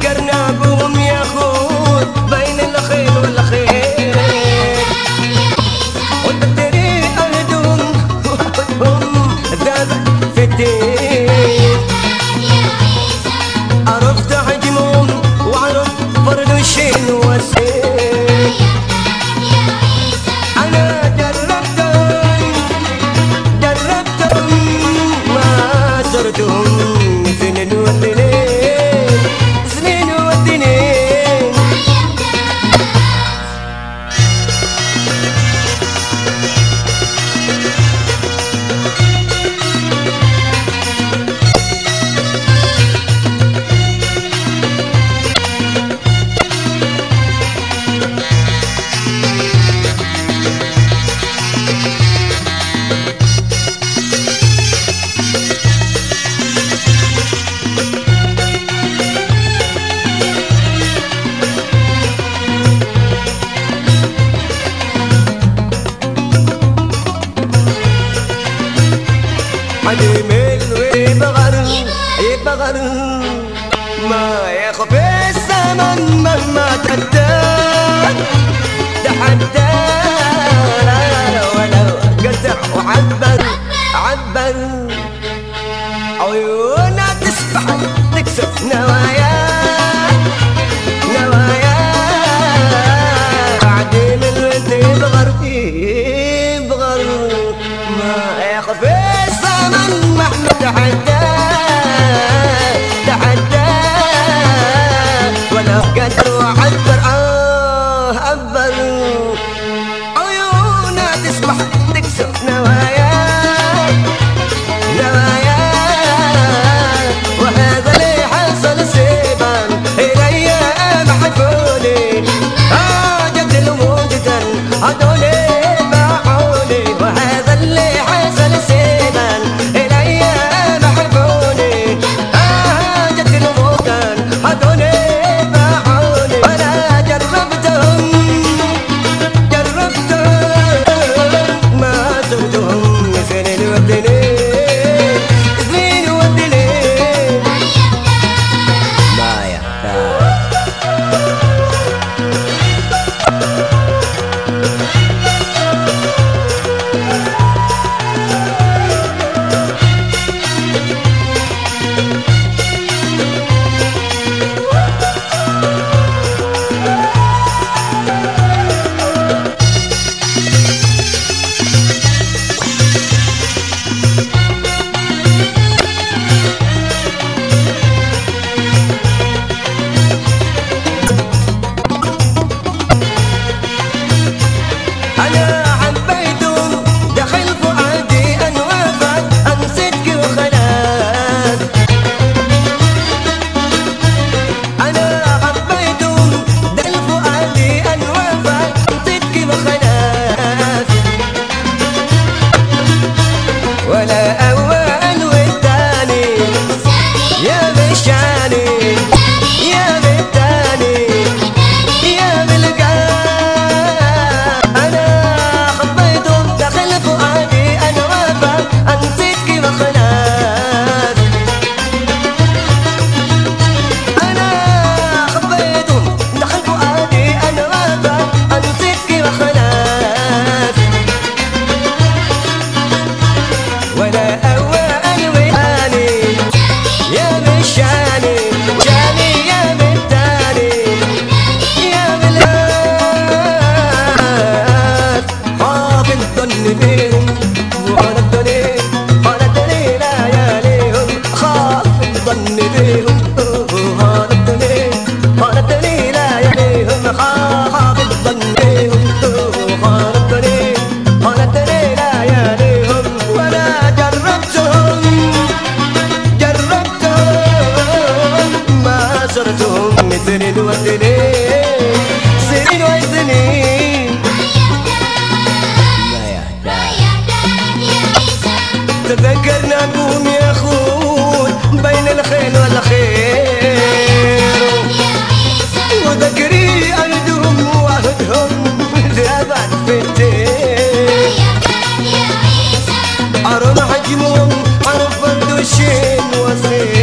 فكرنا بهم علي ملو يبغر يبغر ما يخفي الزمن مهما تدار تحدى ولو قدر وعبر عبر Got وذكري أردهم وأخذهم زيادات بنتي أروح أجمهم عرفت وشين وصيت